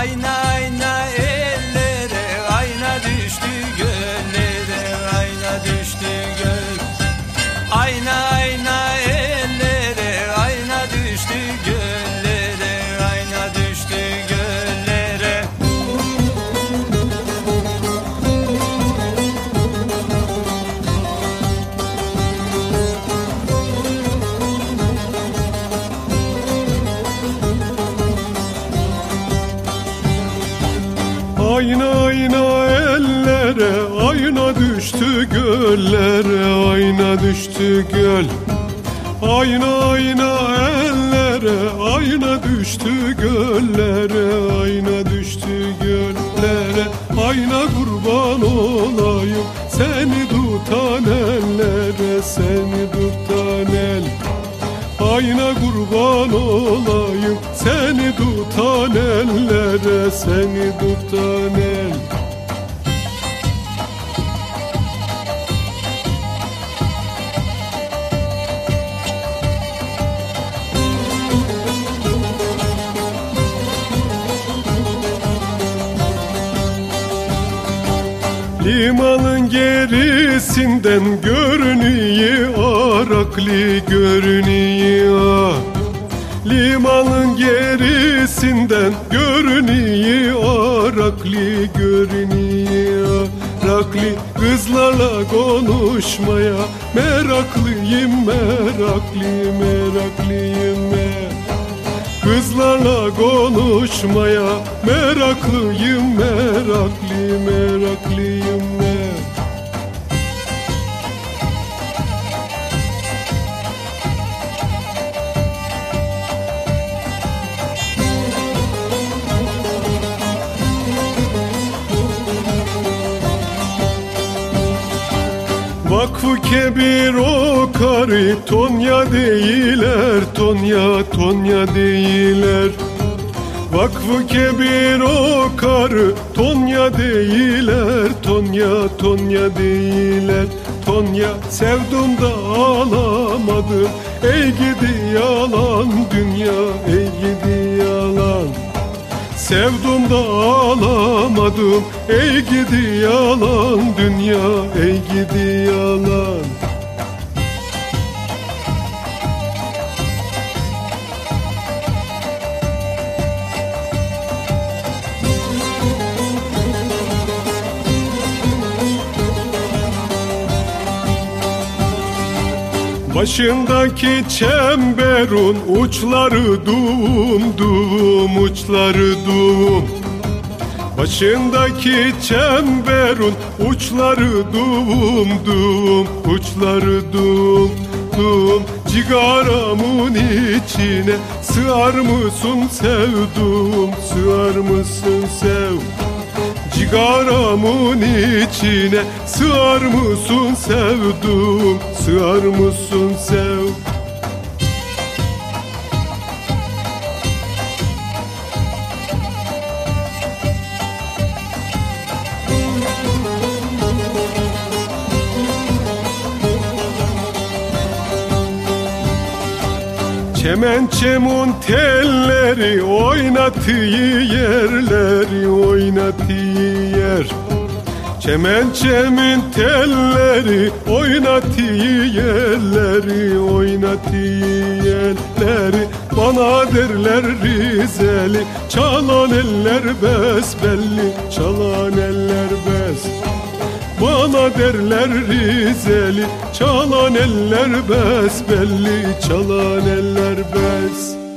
Ayna ayna ellere ayna düştü göllere ayna düştü göl. Ayna Ayna ayna ellere ayna düştü göllere ayna düştü göl. Ayna ayna ellere ayna düştü göllere ayna düştü göllere. Ayna kurban olayım seni tutan ellere seni tutan el Ayna kurban olayım seni tutan ellere seni tutan el. Limanın gerisinden görünüyor Arakli görünüyor. Limanın gerisinden görünüyor. Arakli görünüyor. Rakli kızlarla konuşmaya Meraklıyım meraklı meraklıyım mer Kızlarla konuşmaya Meraklıyım meraklı meraklıyım mer Vakfı kebir o karı Tonya değiller Tonya Tonya değiller. Vakfı kebir o karı Tonya değiller Tonya Tonya değiller. Tonya sevdum da alamadım Ey gidi yalan dünya Ey gidi yalan Sevdum da ağlamadım. Ey gidi yalan dünya Ey gidi yalan Başındaki çemberun uçları dum dum uçları dum. Başındaki çemberun uçları dum dum uçları dum dum. Cigaramın içine sığar mısın sevdum sığar mısın sev Cigaramın içine sığar mısın sevdum sığar mısın sev Çemençemun telleri oynattığı yerleri oynattığı yer Çemençemin telleri oynattığı yerleri oynattığı yerleri Bana derler Rizeli çalan eller besbelli çalan eller bes. Bana derler Rizeli Çalan eller besbelli Çalan eller bes